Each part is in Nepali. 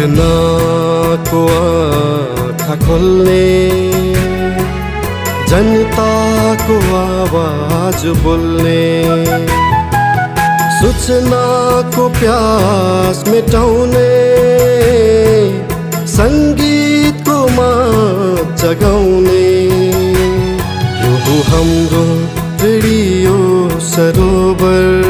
सूचनाको आँखा खोल्ने जनताको आवाज बोल्ने सूचनाको प्यास मेटाउने सङ्गीतको मा जगाउने। यो हो हाम्रो रेडियो सरोवर।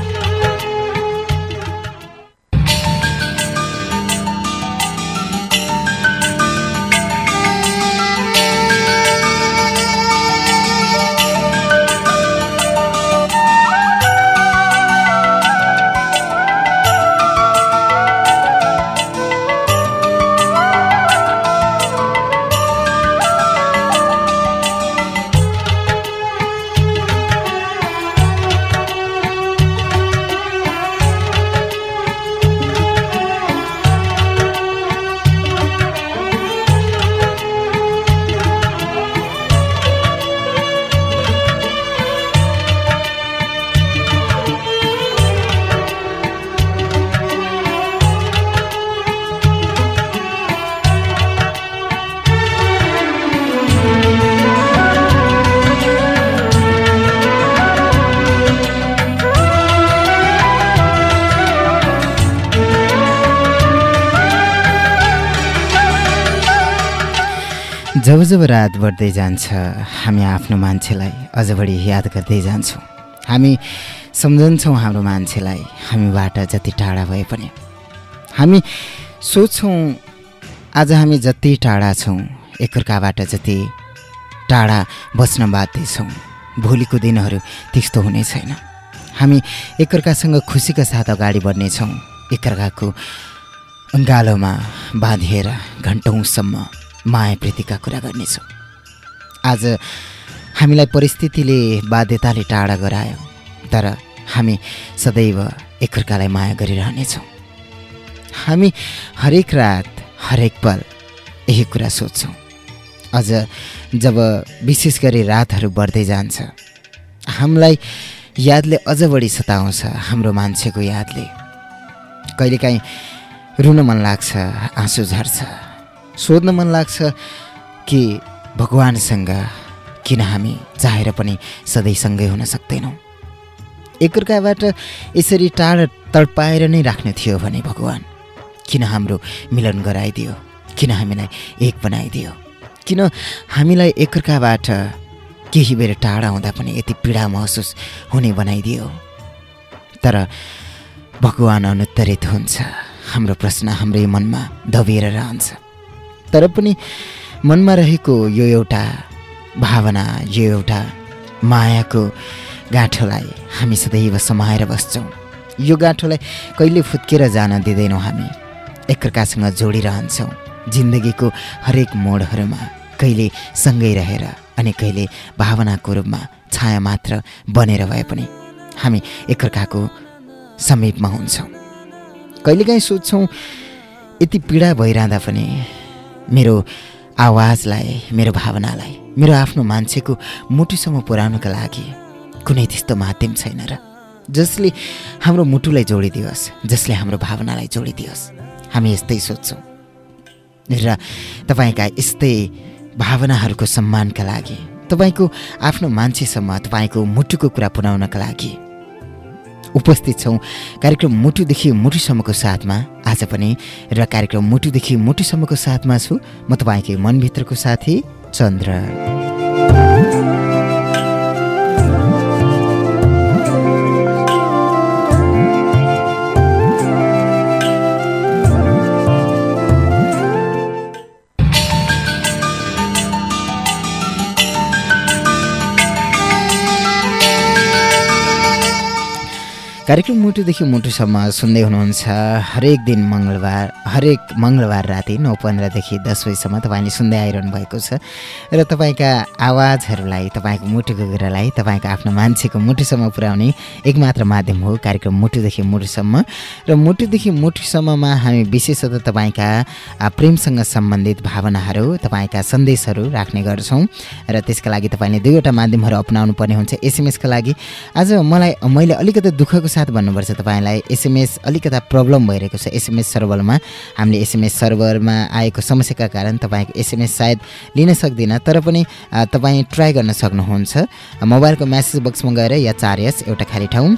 जब जब रात बढ्दै जान्छ हामी आफ्नो मान्छेलाई अझ बढी याद गर्दै जान्छौँ। हामी सम्झन्छौँ हाम्रो मान्छेलाई हामीबाट जति टाढा भए पनि। हामी सोच्छौँ आज हामी जति टाढा छौँ एकअर्काबाट जति टाढा बस्न बाध्य छौँ। भोलिको दिनहरू त्यस्तो हुने छैन। हामी एकअर्कासँग खुसीका साथ अगाडि बढ्नेछौँ। एकअर्काको अङ्गालोमा बाँधिएर घन्टौँसम्म माया प्रीतिका कुरा गर्नेछौँ। आज हामीलाई परिस्थितिले बाध्यताले टाढा गरायो तर हामी सदैव एकअर्कालाई माया गरिरहनेछौँ। हामी हरेक रात हरेक पल यही कुरा सोध्छौँ। अझ जब विशेष गरी रातहरू बढ्दै जान्छ हामीलाई यादले अझ बढी सताउँछ हाम्रो मान्छेको यादले। कहिलेकाहीँ रुन मन लाग्छ आँसु झर्छ। सोध्न मन लाग्छ कि भगवान्सँग किन हामी चाहेर पनि सधैँ सँगै हुन सक्दैनौँ? एकअर्काबाट यसरी टाढा तडपाएर नै राख्ने थियो भने भगवान् किन हाम्रो मिलन गराइदियो? किन हामीलाई एक बनाइदियो? किन हामीलाई एकअर्काबाट केही बेर टाढा हुँदा पनि यति पीडा महसुस हुने बनाइदियो? तर भगवान् अनुत्तरित हुन्छ। हाम्रो प्रश्न हाम्रै मनमा दबिएर रहन्छ। तर पनि मनमा रहेको यो एउटा भावना यो एउटा मायाको गाँठोलाई हामी सदैव समाएर बस्छौँ। यो गाँठोलाई कहिले फुत्केर जान दिँदैनौँ हामी। एकअर्कासँग जोडिरहन्छौँ। जिन्दगीको हरेक मोडहरूमा कहिले सँगै रहेर अनि कहिले भावनाको रूपमा छाया मात्र बनेर भए पनि हामी एकअर्काको समीपमा हुन्छौँ। कहिलेकाहीँ सोध्छौँ यति पीडा भइरहँदा पनि मेरो आवाजलाई मेरो भावनालाई मेरो आफ्नो मान्छेको मुटुसम्म पुर्याउनुको लागि कुनै त्यस्तो माध्यम छैन र। जसले हाम्रो मुटुलाई जोडिदियोस् जसले हाम्रो भावनालाई जोडिदियोस् हामी यस्तै सोध्छौँ। र तपाईँका यस्तै भावनाहरूको सम्मानका लागि तपाईँको आफ्नो मान्छेसम्म तपाईँको मुटुको कुरा पुर्याउनका लागि उपस्थित छौँ। कार्यक्रम मुटुदेखि मुटुसम्मको साथमा आज पनि र कार्यक्रम मुटुदेखि मुटुसम्मको साथमा छु म तपाईँकै मनभित्रको साथी चन्द्र। कार्यक्रम मुटुदेखि मुटुसम्म सुन्दै हुनुहुन्छ हरेक दिन मङ्गलबार हरेक मङ्गलबार राति नौ पन्ध्रदेखि दस बजीसम्म तपाईँले सुन्दै आइरहनु भएको छ। र तपाईँका आवाजहरूलाई तपाईँको मुटुको कुरालाई तपाईँको आफ्नो मान्छेको मुटुसम्म पुर्याउने एकमात्र माध्यम हो कार्यक्रम मुटुदेखि मुटुसम्म। र मुटुदेखि मुटुसम्ममा हामी विशेषतः तपाईँका प्रेमसँग सम्बन्धित भावनाहरू तपाईँका सन्देशहरू राख्ने गर्छौँ। र त्यसका लागि तपाईँले दुईवटा माध्यमहरू अप्नाउनु पर्ने हुन्छ एसएमएसका लागि। आज मलाई मैले अलिकति दुःखको साथ भन्नुपर्छ तपाईँलाई एसएमएस अलिकता प्रब्लम भइरहेको छ। एसएमएस सर्भरमा हामीले एसएमएस सर्भरमा आएको समस्याका कारण तपाईँको एसएमएस सायद लिन सक्दिनँ तर पनि तपाईँ ट्राई गर्न सक्नुहुन्छ। मोबाइलको म्यासेज बक्समा गएर या चार यस एउटा खाली ठाउँ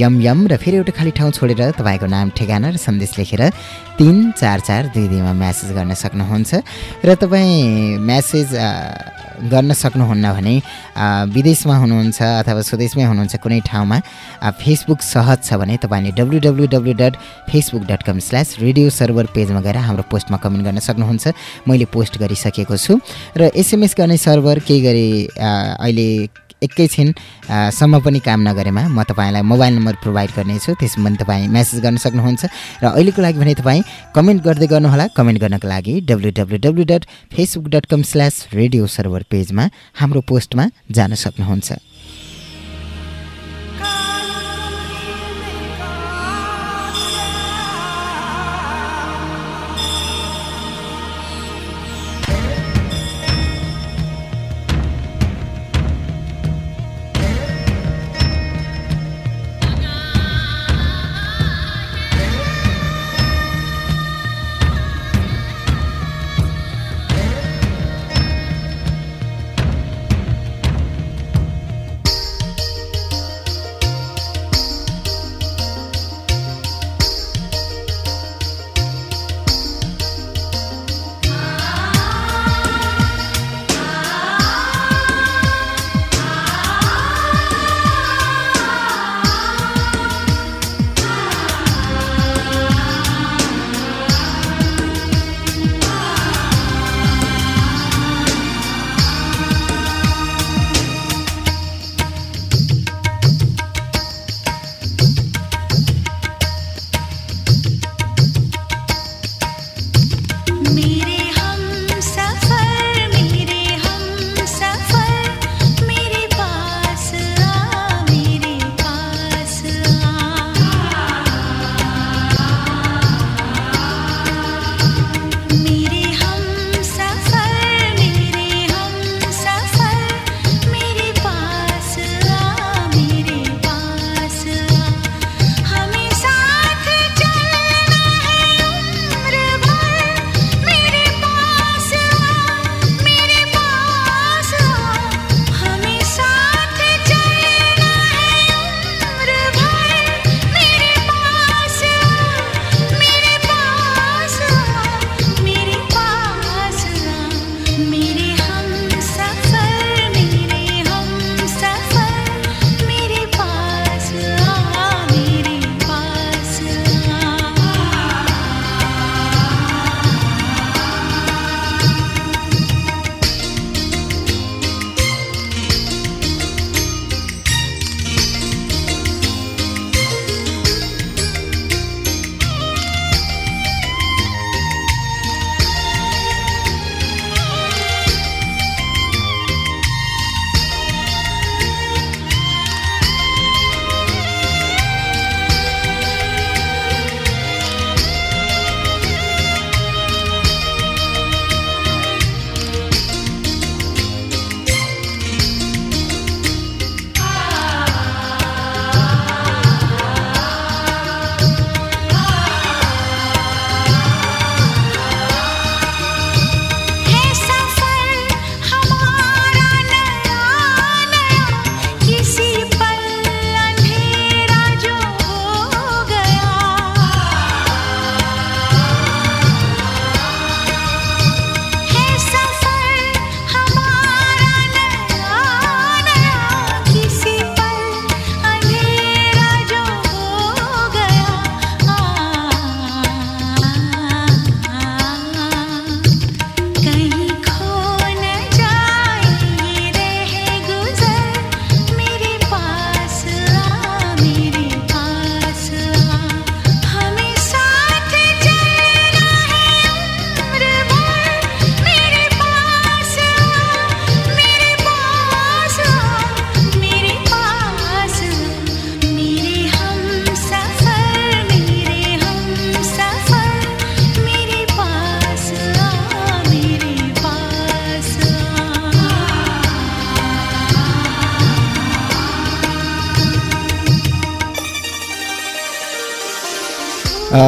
यम यम र फेरि एउटा खाली ठाउँ छोडेर तपाईँको नाम ठेगाना र सन्देश लेखेर तिन चार चार दुई दुईमा म्यासेज गर्न सक्नुहुन्छ। र तपाईँ म्यासेज गर्न सक्नुहुन्न भने विदेशमा हुनुहुन्छ अथवा स्वदेशमै हुनुहुन्छ कुनै ठाउँमा फेसबुक सहज छ भने तपाईँले W W W dot Facebook dot com slash radio server पेजमा गएर हाम्रो पोस्टमा कमेन्ट गर्न सक्नुहुन्छ। मैले पोस्ट गरिसकेको छु। र एसएमएस गर्ने सर्भर केही गरी अहिले एकैछिन सम्म पनि काम नगरेमा म तपाईँलाई मोबाइल नम्बर प्रोभाइड गर्नेछु त्यसमा पनि तपाईँ म्यासेज गर्न सक्नुहुन्छ। र अहिलेको लागि भने तपाईँ कमेन्ट गर्दै गर्नुहोला। कमेन्ट गर्नको लागि W W W dot Facebook dot com slash radio server पेजमा हाम्रो पोस्टमा जान सक्नुहुन्छ।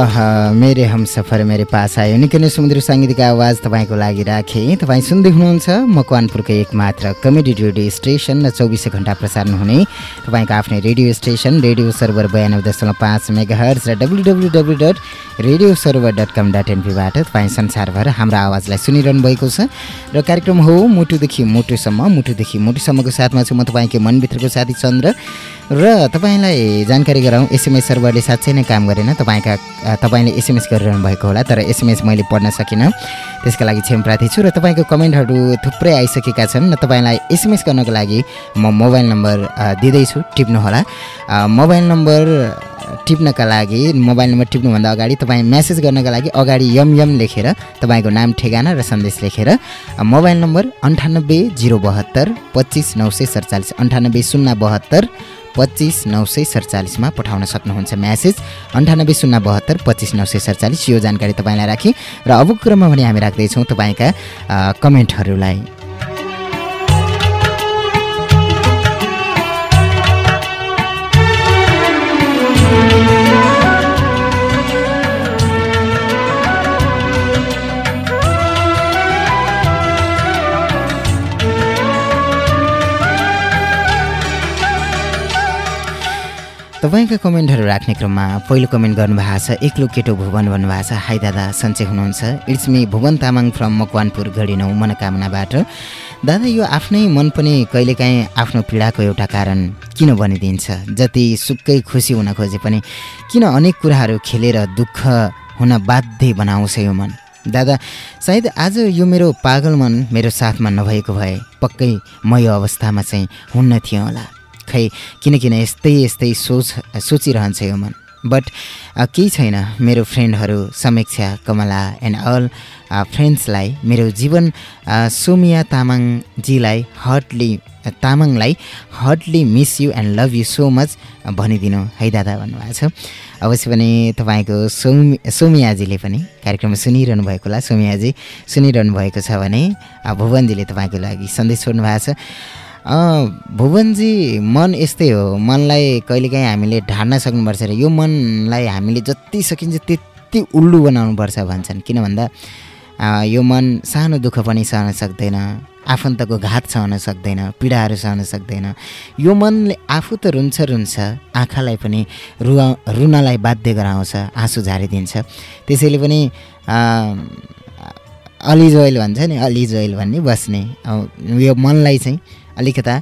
अह मेरे हम सफर मेरे पास आयो। निकै नै सुमधुर साङ्गीतिक आवाज तपाईँको लागि राखेँ। तपाईँ सुन्दै हुनुहुन्छ मकवानपुरको एक मात्र कमेडी रेडियो स्टेसन र चौबिसै घन्टा प्रसारण हुने तपाईँको आफ्नै रेडियो स्टेसन रेडियो सर्भर बयानब्बे दशमलव पाँच मेगा हर्स र W W W dot radio server dot com dot एनपीबाट तपाईँ संसारभर हाम्रो आवाजलाई सुनिरहनु भएको छ। र कार्यक्रम हो मुटुदेखि मुटुसम्म मुटुदेखि मुटुसम्मको साथमा छु म तपाईँको मनभित्रको साथी चन्द्र। र तपाईँलाई जानकारी गराउँ एसएमएस सर्भरले साँच्चै नै काम गरेन। तपाईँका तपाईँले एसएमएस गरिरहनु भएको होला तर एसएमएस मैले पढ्न सकिनँ। त्यसका लागि क्षमप्रार्थी छु र तपाईँको कमेन्टहरू थुप्रै आइसकेका छन् र तपाईँलाई एसएमएस गर्नको लागि म मोबाइल नम्बर दिँदैछु टिप्नुहोला। मोबाइल नम्बर टिप्नका लागि मोबाइल नम्बर टिप्नुभन्दा अगाडि तपाईँ म्यासेज गर्नका लागि अगाडि यम यम लेखेर तपाईँको नाम ठेगाना र सन्देश लेखेर मोबाइल नम्बर अन्ठानब्बे जिरो बहत्तर पच्चिस नौ सय सडचालिस अन्ठानब्बे शून्य बहत्तर पच्चिस नौ सय सडचालिसमा पठाउन सक्नुहुन्छ म्यासेज। अन्ठानब्बे शून्य बहत्तर पच्चिस नौ सय सडचालिस यो जानकारी तपाईँलाई राखेँ। र अबको क्रममा भने हामी राख्दैछौँ तपाईँका कमेन्टहरूलाई। तपाईँका कमेन्टहरू राख्ने क्रममा पहिलो कमेन्ट गर्नुभएको छ एक्लो केटो भुवन भन्नुभएको छ हाई दादा सन्चै हुनुहुन्छ। It's me Bhuwan Tamang from Makwanpur Gadhi नौ मनोकामनाबाट। दादा यो आफ्नै मन पनि कहिलेकाहीँ आफ्नो पीडाको एउटा कारण किन बनिदिन्छ? जति सुक्कै खुसी हुन खोजे पनि किन अनेक कुराहरू खेलेर दुःख हुन बाध्य बनाउँछ यो मन? दादा सायद आज यो मेरो पागल मन मेरो साथमा नभएको भए पक्कै म यो अवस्थामा चाहिँ हुन्न थिएँ होला। खै किनकिन यस्तै यस्तै सोच सोचिरहन्छ यो मन। बट केही छैन। मेरो फ्रेन्डहरू समीक्षा कमला एन्ड अल फ्रेन्ड्सलाई मेरो जीवन सोमिया तामाङजीलाई हर्टली तामाङलाई heartly miss you and love you so much भनिदिनु। है दादा भन्नुभएको छ। अवश्य पनि तपाईँको सौमी सोमियाजीले पनि कार्यक्रम सुनिरहनु भएको होला। सोमियाजी सुनिरहनु भएको छ भने भुवनजीले तपाईँको लागि सन्देश छोड्नु भएको छ। भुवनजी मन यस्तै हो। मनलाई कहिलेकाहीँ हामीले ढाड्न सक्नुपर्छ र यो मनलाई हामीले जति सकिन्छ त्यति उल्लु बनाउनुपर्छ भन्छन्। किन भन्दा यो मन सानो दुःख पनि सहन सक्दैन आफन्तको घात सहन सक्दैन पीडाहरू सहन सक्दैन। यो मनले आफू त रुन्छ रुन्छ आँखालाई पनि रुवा रुनलाई बाध्य गराउँछ आँसु झारिदिन्छ। त्यसैले पनि अलिज ओइल भन्छ नि अलिज ओइल भन्ने बस्ने। यो मनलाई चाहिँ अलिकता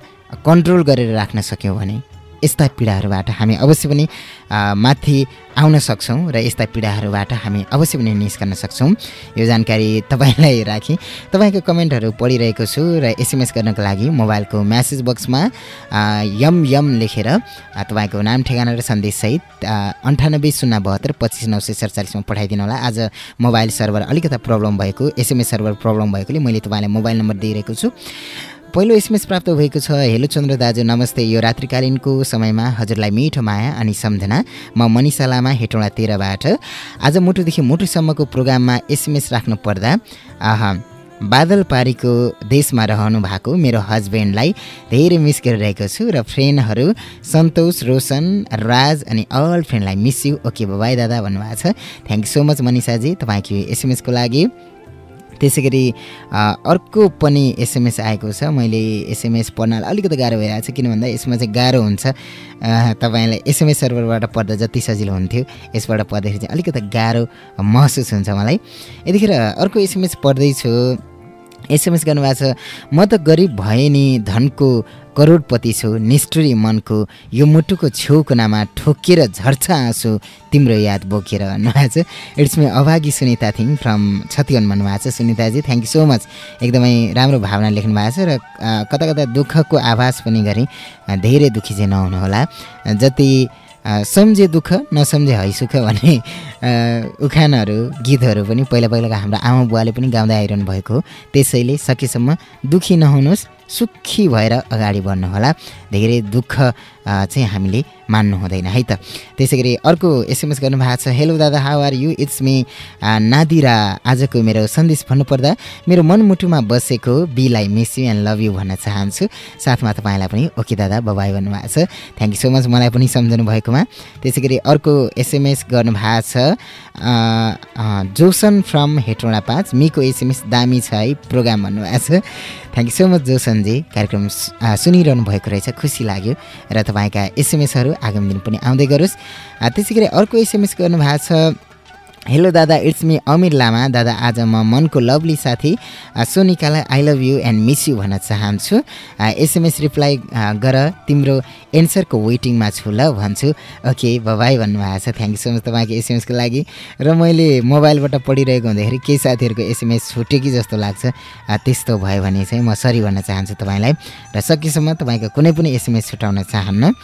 कन्ट्रोल गरेर राख्न सक्यौँ भने यस्ता पीडाहरूबाट हामी अवश्य पनि माथि आउन सक्छौँ र यस्ता पीडाहरूबाट हामी अवश्य पनि निस्कन सक्छौँ। यो जानकारी तपाईँलाई राखेँ। तपाईँको कमेन्टहरू पढिरहेको छु र एसएमएस गर्नको लागि मोबाइलको म्यासेज बक्समा यम यम लेखेर तपाईँको नाम ठेगाना र सन्देशसहित अन्ठानब्बे शून्य बहत्तर पच्चिस नौ सय सडचालिसमा पठाइदिनु होला। आज मोबाइल सर्भर अलिकता प्रब्लम भएको एसएमएस सर्भर प्रब्लम भएकोले मैले तपाईँलाई मोबाइल नम्बर दिइरहेको छु। पहिलो एसएमएस प्राप्त भएको छ। हेलो चन्द्र दाजु नमस्ते। यो रात्रिकालीनको समयमा हजुरलाई मिठो माया अनि सम्झना। म मनिषा लामा हेटौँडा तेह्रबाट। आज मुटुदेखि मुटुसम्मको प्रोग्राममा एसएमएस राख्नु पर्दा बादल पारीको देशमा रहनु भएको मेरो हस्बेन्डलाई धेरै मिस गरिरहेको छु र फ्रेन्डहरू सन्तोष रोशन राज अनि अल फ्रेन्डलाई मिस यु ओके बाई दादा भन्नुभएको छ। थ्याङ्क यू सो मच मनिषाजी तपाईँको एसएमएसको लागि। त्यसै गरी अर्को पनि एसएमएस आएको छ। मैले एसएमएस पढ्नलाई अलिकति गाह्रो भइरहेको छ किन भन्दा यसमा चाहिँ गाह्रो हुन्छ। तपाईँलाई एसएमएस सर्भरबाट पढ्दा जति सजिलो हुन्थ्यो यसबाट पढ्दाखेरि चाहिँ अलिकति गाह्रो महसुस हुन्छ मलाई। यतिखेर अर्को एसएमएस पढ्दैछु। एसएमएस गर्नुभएको छ। म त गरिब भए नि धनको करोडपति छु निष्ठुरी मनको यो मुटुको छेउकुनामा ठोकेर झर्छ आँसु तिम्रो याद बोकेर भन्नुभएको छ। इट्स मे अभागी सुनिता थिङ फ्रम छतिवन भन्नुभएको छ। सुनिताजी थ्याङ्क यू सो मच एकदमै राम्रो भावना लेख्नु भएको छ र कता कता दुःखको आभास पनि गरेँ। धेरै दुःखी चाहिँ नहुनुहोला। जति सम्झे दुःख नसम्झे हैसुख भन्ने उखानहरू गीतहरू पनि पहिला पहिलाको हाम्रो आमा बुवाले पनि गाउँदै आइरहनु भएको हो। त्यसैले सकेसम्म दुःखी नहुनुहोस्। सुखी भएर अगाडि बढ्नुहोला। धेरै दुःख चाहिँ हामीले मान्नु हुँदैन है त? त्यसै गरी अर्को एसएमएस गर्नुभएको छ हेलो दादा how are you it's me Nadira. आजको मेरो सन्देश भन्नुपर्दा मेरो मनमुटुमा बसेको बीलाई miss you and love you भन्न चाहन्छु। साथमा तपाईँलाई पनि ओके दादा बबाई भन्नुभएको छ। थ्याङ्क यू सो मच मलाई पनि सम्झनु भएकोमा। त्यसै गरी अर्को एसएमएस गर्नुभएको छ जोसन फ्रम हेटौँडा पाँच। मिको एसएमएस दामी छ है प्रोग्राम भन्नुभएको छ। थ्याङ्क यू सो मच जोसनजी कार्यक्रम सुनिरहनु भएको रहेछ खुसी लाग्यो। र तपाईँका एसएमएसहरू आगामी दिन पनि आउँदै गरोस्। त्यसै गरी अर्को एसएमएस गर्नुभएको छ हेलो दादा इट्स मी अमिर लामा। दादा आज म मनको लभली साथी सोनिकालाई I love you and miss you भन्न चाहन्छु। एसएमएस रिप्लाई गर तिम्रो एन्सरको वेटिङमा छु ल भन्छु। ओके बबाई भन्नुभएको छ। थ्याङ्क यू सो मच तपाईँको एसएमएसको लागि। र मैले मोबाइलबाट पढिरहेको हुँदाखेरि केही साथीहरूको एसएमएस छुट्यो कि जस्तो लाग्छ। त्यस्तो भयो भने चाहिँ म सरी भन्न चाहन्छु तपाईँलाई। र सकेसम्म तपाईँको कुनै पनि एसएमएस छुटाउन चाहन्न।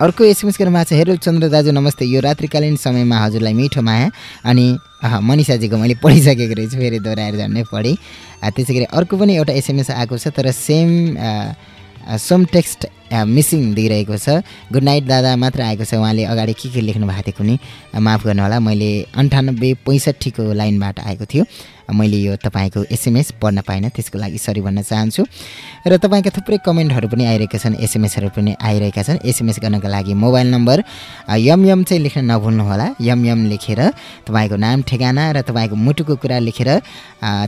अर्को एसएमएस गर्नुभएको छ हेरो चन्द्र दाजु नमस्ते। यो रात्रिकालीन समयमा हजुरलाई मिठो माया अनि मनिषाजीको मैले पढिसकेको रहेछु फेरि दोहोऱ्याएर झन्डै पढेँ। त्यसै गरी अर्को पनि एउटा एसएमएस आएको छ तर सेम सम टेक्स्ट मिसिङ दिइरहेको छ। गुड नाइट दादा मात्र आएको छ उहाँले अगाडि के के लेख्नु भएको थियो कुनै माफ गर्नुहोला मैले अन्ठानब्बे पैँसठीको लाइनबाट आएको थियो। मैले यो तपाईँको एसएमएस पढ्न पाइनँ त्यसको लागि सरी भन्न चाहन्छु। र तपाईँका थुप्रै कमेन्टहरू पनि आइरहेका छन् एसएमएसहरू पनि आइरहेका छन्। एसएमएस गर्नको लागि मोबाइल नम्बर अ, यम यम चाहिँ लेख्न नभुल्नुहोला। यम यम लेखेर तपाईँको नाम ठेगाना र तपाईँको मुटुको कुरा लेखेर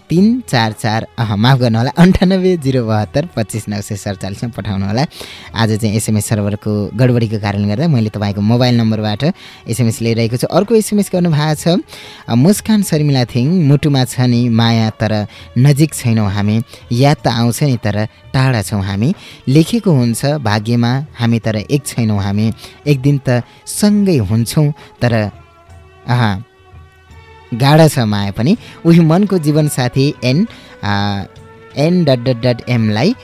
तिन चार चार माफ गर्नुहोला। अन्ठानब्बे जिरो बहत्तर पच्चिस नौ सय सडचालिसमा पठाउनुहोला। आज चाहिँ एसएमएस सर्भरको गडबडीको कारणले गर्दा मैले तपाईँको मोबाइल नम्बरबाट एसएमएस लिइरहेको छु। अर्को एसएमएस गर्नुभएको छ मुस्कान शर्मिला थिङ मुटुमा छ नि माया तर नजिक छैनौँ हामी। याद त आउँछ नि तर टाढा छौँ हामी। लेखेको हुन्छ भाग्यमा हामी तर एक छैनौँ हामी। एक दिन त सँगै हुन्छौँ तर आहा गाढा छ माया पनि। उही मनको जीवनसाथी N N dot dot dot एमलाई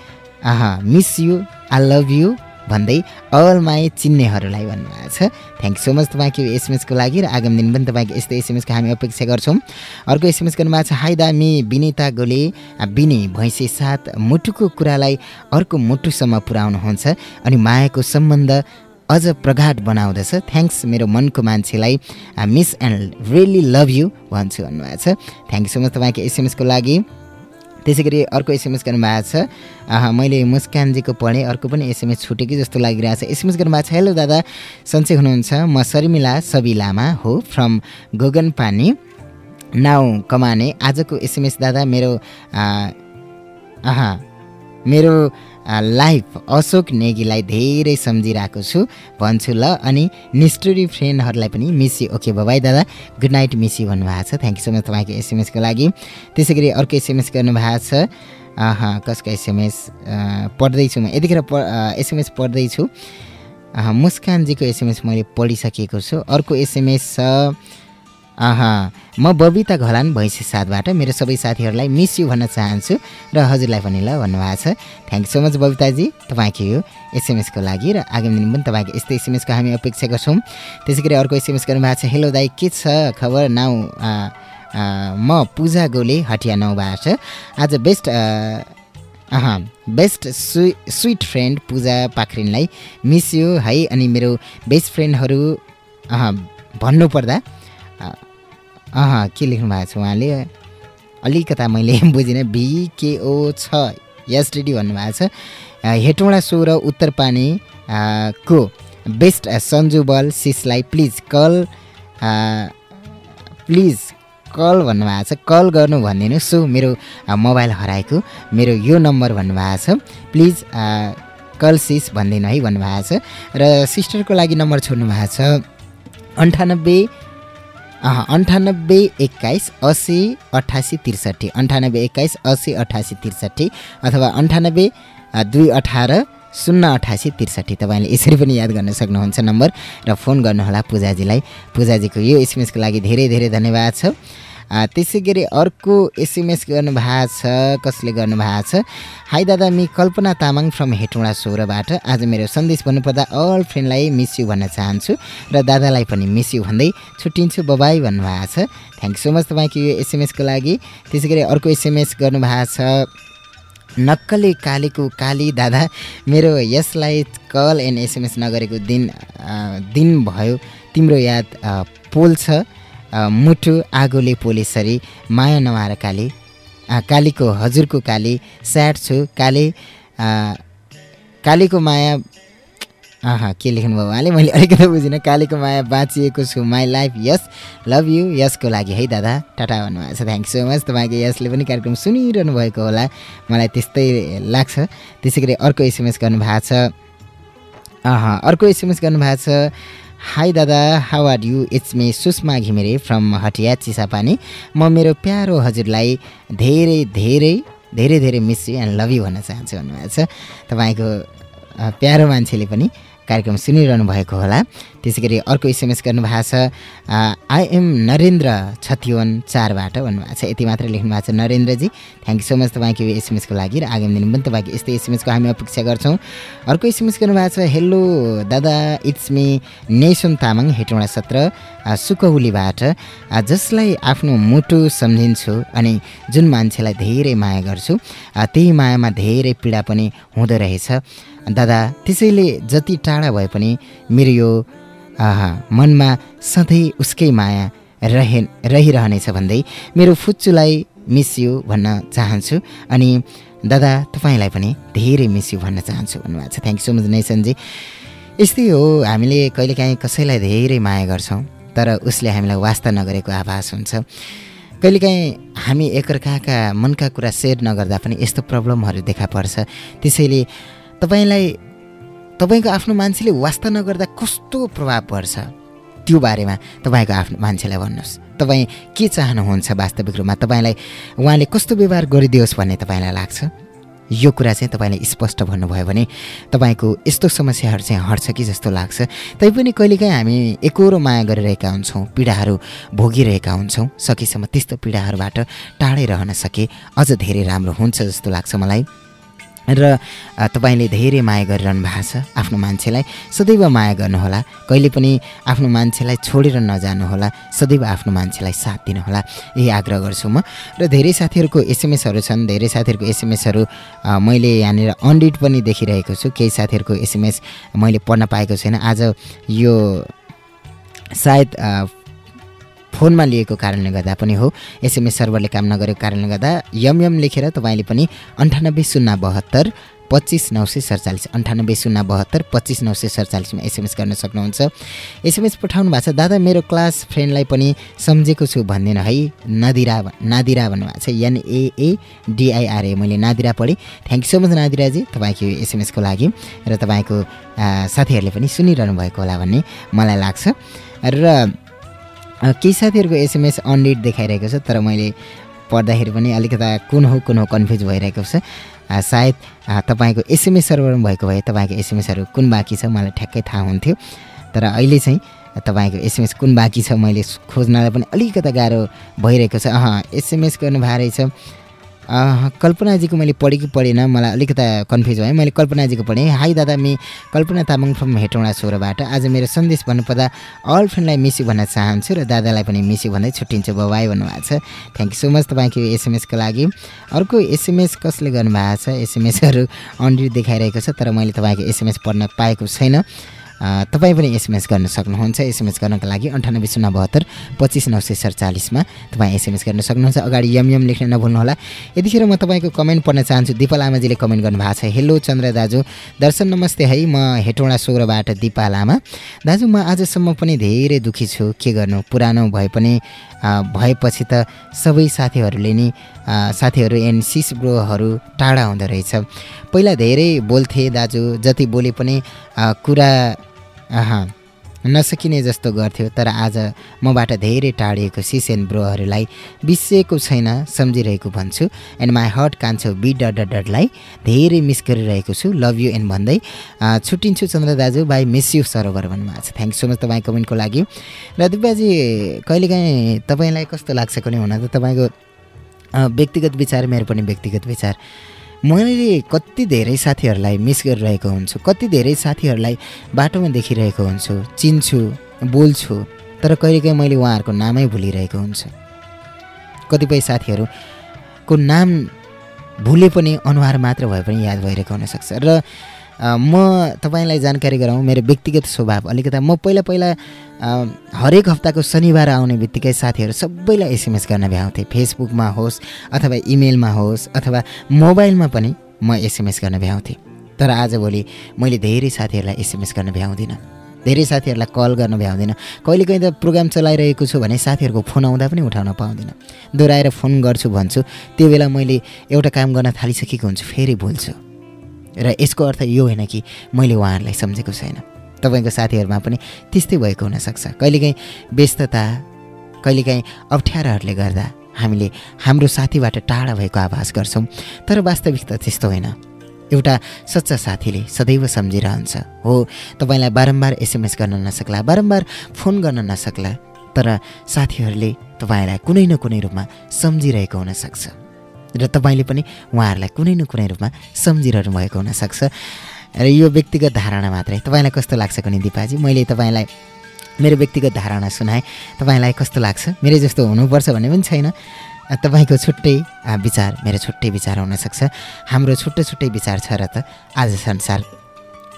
Aaha miss you I love you. भन्दै अल माई चिन्नेहरूलाई भन्नुभएको छ। थ्याङ्क सो मच तपाईँको एसएमएसको लागि र आगामी दिन पनि तपाईँको यस्तो एसएमएसको हामी अपेक्षा गर्छौँ। अर्को एसएमएस गर्नुभएको छ हाई दामी विनिता गोले बिनी भैँसी साथ मुटुको कुरालाई अर्को मुटुसम्म पुर्याउनुहुन्छ अनि मायाको सम्बन्ध अझ प्रगाढ बनाउँदछ। थ्याङ्क्स मेरो मनको मान्छेलाई miss and really love you भन्छु भन्नुभएको छ। थ्याङ्क सो मच तपाईँको एसएमएसको लागि। त्यसै गरी अर्को एसएमएस गर्नुभएको छ। मैले मुस्कानजीको पढेँ अर्को पनि एसएमएस छुट्यो कि जस्तो लागिरहेको छ एसएमएस गर्नुभएको छ। हेलो दादा सन्चै हुनुहुन्छ। म शर्मिला सबी लामा हो फ्रम गोगन पानी नाउ कमाने आजको एसएमएस दादा मेरो आहा मेरो लाइफ अशोक नेगीलाई धेरै सम्झिरहेको छु। भन्छु ल अनि निष्ठुरी फ्रेन्डहरूलाई पनि मिस ओके बाबाई दादा। गुड नाइट मिस भन्नुभएको छ। थ्याङ्क यू सो मच तपाईँको एसएमएसको लागि। त्यसै गरी अर्को एसएमएस गर्नुभएको छ। कसको एसएमएस पढ्दैछु म। यतिखेर प एसएमएस पढ्दैछु। मुस्कानजीको एसएमएस मैले पढिसकेको छु। अर्को एसएमएस छ। आहा म बबिता घलान भैँसी साथबाट मेरो सबै साथीहरूलाई मिस यु भन्न चाहन्छु र हजुरलाई पनि ल भन्नुभएको छ। थ्याङ्क सो मच बबिताजी। तपाईँको यो एसएमएसको लागि र आगामी दिन पनि तपाईँको यस्तो एसएमएसको हामी अपेक्षा गर्छौँ। त्यसै गरी अर्को एसएमएस गर्नुभएको छ हेलो दाई के छ खबर? नाउ म पूजा गोले हटिया नौबाट आज बेस्ट अह बेस्ट स्वी स्विट फ्रेन्ड पूजा पाखरिनलाई मिस यु है अनि मेरो बेस्ट फ्रेन्डहरू भन्नुपर्दा अह के लेख्नु भएको छ उहाँले? अलिकता मैले बुझिनँ। भिकेओ छ। एसडिडी भन्नुभएको छ। अ, हेटौँडा सोह्र उत्तर पानी। अ, को? बेस्ट सन्जु बल सिसलाई प्लिज कल। अ, प्लिज कल भन्नुभएको छ। कल गर्नु भनिदिनु। सो मेरो अ, मोबाइल हराएको। मेरो यो नम्बर भन्नुभएको छ। प्लिज अ, कल सिस भनिदिनु है भन्नुभएको छ। र सिस्टरको लागि नम्बर छोड्नु भएको छ। अन्ठानब्बे अँ, अन्ठानब्बे एक्काइस असी अठासी त्रिसठी। अन्ठानब्बे एक्काइस असी अठासी त्रिसठी अथवा अन्ठानब्बे दुई अठार शून्य अठासी त्रिसठी। तपाईँले यसरी पनि याद गर्न सक्नुहुन्छ नम्बर र फोन गर्नुहोला पूजाजीलाई। पूजाजीको यो एसएमएसको लागि धेरै धेरै धन्यवाद छ। त्यसै गरी अर्को एसएमएस गर्नुभएको छ कसले गर्नुभएको छ? हाई दादा मि कल्पना तामाङ फ्रम हेटौँडा सोह्रबाट। आज मेरो सन्देश भन्नुपर्दा अल फ्रेन्डलाई मिस यु भन्न चाहन्छु र दादालाई पनि मिस यु भन्दै छुट्टिन्छु। बबाई भन्नुभएको छ। थ्याङ्क सो मच तपाईँको यो एसएमएसको लागि। त्यसै गरी अर्को एसएमएस गर्नुभएको छ। नक्कली कालीको काली दादा मेरो यसलाई कल एन्ड एसएमएस नगरेको दिन दिन भयो। तिम्रो याद पोल्छ मुटु आगोले पोलेसरी माया नमार काली कालीको हजुरको काली स्याड छु काली कालीको माया आहा के लेख्नुभयो उहाँले? मैले अलिकति बुझिनँ। कालीको माया बाँचिएको छु my life yes love you यसको लागि। है दादा? टाटा भन्नुभएको छ। थ्याङ्क सो मच तपाईँको यसले पनि कार्यक्रम सुनिरहनु भएको होला। मलाई त्यस्तै लाग्छ। त्यसै गरी अर्को एसएमएस गर्नुभएको छ। अह अर्को एसएमएस गर्नुभएको छ। हाई दादा how are you it's me Sushma Ghimire from Hatiya Chisapani म मेरो प्यारो हजुरलाई धेरै धेरै धेरै धेरै miss you and love you भन्न चाहन्छु भन्नुभएको छ। तपाईँको प्यारो मान्छेले पनि कार्यक्रम सुनिरहनु भएको होला। त्यसै गरी अर्को एसएमएस गर्नुभएको छ आई एम नरेन्द्र छतिवन चारबाट भन्नुभएको छ। यति मात्र लेख्नु भएको छ नरेन्द्रजी। थ्याङ्क यू सो मच तपाईँको यो एसएमएसको लागि र आगामी दिन पनि तपाईँको यस्तै एसएमएसको हामी अपेक्षा गर्छौँ। अर्को एसएमएस गर्नुभएको छ हेलो दादा इट्स मी नेसन तामाङ हेटौँडा सत्र अ, जसलाई आफ्नो मुटु सम्झिन्छु अनि जुन मान्छेलाई धेरै माया गर्छु त्यही मायामा धेरै पीडा पनि हुँदो रहेछ। दादा त्यसैले जति टाढा भए पनि मेरो यो मनमा सधैँ उसकै माया रहे रहिरहनेछ भन्दै मेरो फुच्चुलाई मिस यु भन्न चाहन्छु अनि दादा तपाईँलाई पनि धेरै मिस यु भन्न चाहन्छु भन्नुभएको छ। थ्याङ्क सो मच नेसनजी यस्तै हो हामीले कहिलेकाहीँ कसैलाई धेरै माया गर्छौँ तर उसले हामीलाई वास्ता नगरेको आभास हुन्छ। कहिलेकाहीँ हामी एकअर्काका मनका कुरा सेयर नगर्दा पनि यस्तो प्रब्लमहरू देखा पर्छ। त्यसैले तपाईँलाई तपाईँको आफ्नो मान्छेले वास्ता नगर्दा कस्तो प्रभाव पर्छ? त्यो बारेमा तपाईँको आफ्नो मान्छेलाई भन्नुहोस्। तपाईँ के चाहनुहुन्छ वास्तविक रूपमा? तपाईँलाई उहाँले कस्तो व्यवहार गरिदियोस् भन्ने तपाईँलाई लाग्छ? यो कुरा चाहिँ तपाईँले स्पष्ट भन्नुभयो भने तपाईँको यस्तो समस्याहरू चाहिँ हट्छ कि जस्तो लाग्छ? तैपनि कहिलेकाहीँ हामी एकहोरो माया गरिरहेका हुन्छौँ पीडाहरू भोगिरहेका हुन्छौँ सकेसम्म त्यस्तो पीडाहरूबाट टाढै रहन सके अझ धेरै राम्रो हुन्छ जस्तो लाग्छ मलाई। र तपाईँले धेरै माया गरिरहनु भएको छ आफ्नो मान्छेलाई। सदैव माया गर्नुहोला। कहिले पनि आफ्नो मान्छेलाई छोडेर नजानुहोला। सदैव आफ्नो मान्छेलाई साथ दिनुहोला। यही आग्रह गर्छु म। र धेरै साथीहरूको एसएमएसहरू छन्। धेरै साथीहरूको एसएमएसहरू मैले यहाँनिर अनडिट पनि देखिरहेको छु। केही साथीहरूको एसएमएस मैले पढ्न पाएको छैन। आज यो सायद फोनमा लिएको कारणले गर्दा पनि हो। एसएमएस सर्भरले काम नगरेको कारणले गर्दा यम यम लेखेर तपाईँले पनि अन्ठानब्बे शून्य बहत्तर पच्चिस नौ सय सडचालिस अन्ठानब्बे शून्य बहत्तर पच्चिस नौ सय सडचालिसमा एसएमएस गर्न सक्नुहुन्छ। एसएमएस पठाउनु भएको छ दादा मेरो क्लास फ्रेन्डलाई पनि सम्झेको छु भन्दैन है। नादिरा नादिरा भन्नुभएको छ। एनएए डिआइआरए मैले नादिरा पढेँ। थ्याङ्क यू सो मच नादिराजी तपाईँको एसएमएसको लागि र तपाईँको साथीहरूले पनि सुनिरहनु भएको होला भन्ने मलाई लाग्छ। र केही साथीहरूको एसएमएस अनडिट देखाइरहेको छ तर मैले पढ्दाखेरि पनि अलिकता कुन हो कुन हो कन्फ्युज भइरहेको छ। सायद तपाईँको एसएमएस सर्भरमा भएको भए तपाईँको एसएमएसहरू कुन बाँकी छ मलाई ठ्याक्कै थाहा हुन्थ्यो। तर अहिले चाहिँ तपाईँको एसएमएस कुन बाँकी छ मैले खोज्नलाई पनि अलिकता गाह्रो भइरहेको छ। अँ एसएमएस गर्नुभएको रहेछ अँ, कल्पनाजीको मैले पढेँ कि पढेन मलाई अलिकता कन्फ्युज भयो। मैले कल्पनाजीको पढेँ। हाई दादा मि कल्पना तामाङ फ्रम हेटौँडा सोह्रबाट। आज मेरो सन्देश भन्नुपर्दा अल फ्रेन्डलाई मिस भन्न चाहन्छु र दादालाई पनि मिस भन्दै छुट्टिन्छु बबाई भन्नुभएको छ। थ्याङ्क यू सो मच तपाईँको एसएमएसको लागि। अर्को एसएमएस कसले गर्नुभएको छ? एसएमएसहरू अनरिड देखाइरहेको छ तर मैले तपाईँको एसएमएस पढ्न पाएको छैन। तपाईँ पनि एसएमएस गर्न सक्नुहुन्छ। एसएमएस गर्नको लागि अन्ठानब्बे शून्य बहत्तर पच्चिस नौ सय सडचालिसमा तपाईँ एसएमएस गर्न सक्नुहुन्छ। अगाडि यम यम लेख्न नभुल्नुहोला। यतिखेर म तपाईँको कमेन्ट पढ्न चाहन्छु। दिपा लामाजीले कमेन्ट गर्नुभएको छ हेलो चन्द्र दाजु दर्शन नमस्ते है म हेटौँडा सोह्रबाट दिपा लामा। दाजु म आजसम्म पनि धेरै दुःखी छु। के गर्नु? पुरानो भए पनि भएपछि त सबै साथीहरूले नि साथीहरू एन्ड सिस ब्रोहरू टाढा हुँदो रहेछ। पहिला धेरै बोल्थे दाजु जति बोले पनि कुरा नसकिने जस्तो गर्थ्यो तर आज मबाट धेरै टाढिएको सिस एन्ड ब्रोहरूलाई बिर्सिएको छैन सम्झिरहेको भन्छु। एन्ड माई हर्ट कान्छो बी धेरै मिस गरिरहेको छु। लभ यु एन्ड भन्दै छुट्टिन्छु चन्द्र दाजु। बाई मिस यु सरोवर भन्नुभएको छ। थ्याङ्क सो मच तपाईँ कमेन्टको लागि। र दिपाजी कहिलेकाहीँ तपाईँलाई कस्तो लाग्छ कुनै हुन त? तपाईँको व्यक्तिगत विचार मेरो पनि व्यक्तिगत विचार। मैले कति धेरै साथीहरूलाई मिस गरिरहेको हुन्छु कति धेरै साथीहरूलाई बाटोमा देखिरहेको हुन्छु चिन्छु बोल्छु तर कहिलेकाहीँ मैले उहाँहरूको नामै भुलिरहेको हुन्छु। कतिपय साथीहरूको नाम भुले पनि अनुहार मात्र भए पनि याद भइरहेको हुनसक्छ। र म तपाईँलाई जानकारी गराउँ मेरो व्यक्तिगत स्वभाव। अलिकता म पहिला पहिला हरेक हप्ताको शनिबार आउने बित्तिकै साथीहरू सबैलाई एसएमएस गर्न भ्याउँथेँ। फेसबुकमा होस् अथवा इमेलमा होस् अथवा मोबाइलमा पनि म एसएमएस गर्न भ्याउँथेँ। तर आजभोलि मैले धेरै साथीहरूलाई एसएमएस गर्न भ्याउँदिनँ। धेरै साथीहरूलाई कल गर्न भ्याउँदिनँ। कहिलेकाहीँ त प्रोग्राम चलाइरहेको छु भने साथीहरूको फोन आउँदा पनि उठाउन पाउँदिनँ। दोहोऱ्याएर फोन गर्छु भन्छु। त्यो बेला मैले एउटा काम गर्न थालिसकेको हुन्छु फेरि भुल्छु। र यसको अर्थ यो होइन कि मैले उहाँहरूलाई सम्झेको छैन। तपाईँको साथीहरूमा पनि त्यस्तै भएको हुनसक्छ। कहिलेकाहीँ व्यस्तता कहिलेकाहीँ अप्ठ्याराहरूले गर्दा हामीले हाम्रो साथीबाट टाढा भएको आभास गर्छौँ तर वास्तविकता त्यस्तो होइन। एउटा सच्चा साथीले सदैव सम्झिरहन्छ। हो तपाईँलाई बारम्बार एसएमएस गर्न नसक्ला बारम्बार फोन गर्न नसक्ला तर साथीहरूले तपाईँलाई कुनै न कुनै रूपमा सम्झिरहेको हुनसक्छ। र तपाईँले पनि उहाँहरूलाई कुनै न कुनै रूपमा सम्झिरहनु भएको हुनसक्छ। र यो व्यक्तिगत धारणा मात्रै। तपाईँलाई कस्तो लाग्छ कुनै दिपाजी? मैले तपाईँलाई मेरो व्यक्तिगत धारणा सुनाएँ। तपाईँलाई कस्तो लाग्छ? मेरो जस्तो हुनुपर्छ भन्ने पनि छैन। तपाईँको छुट्टै विचार मेरो छुट्टै विचार हुनसक्छ। हाम्रो छुट्टै छुट्टै विचार छ र त आज संसार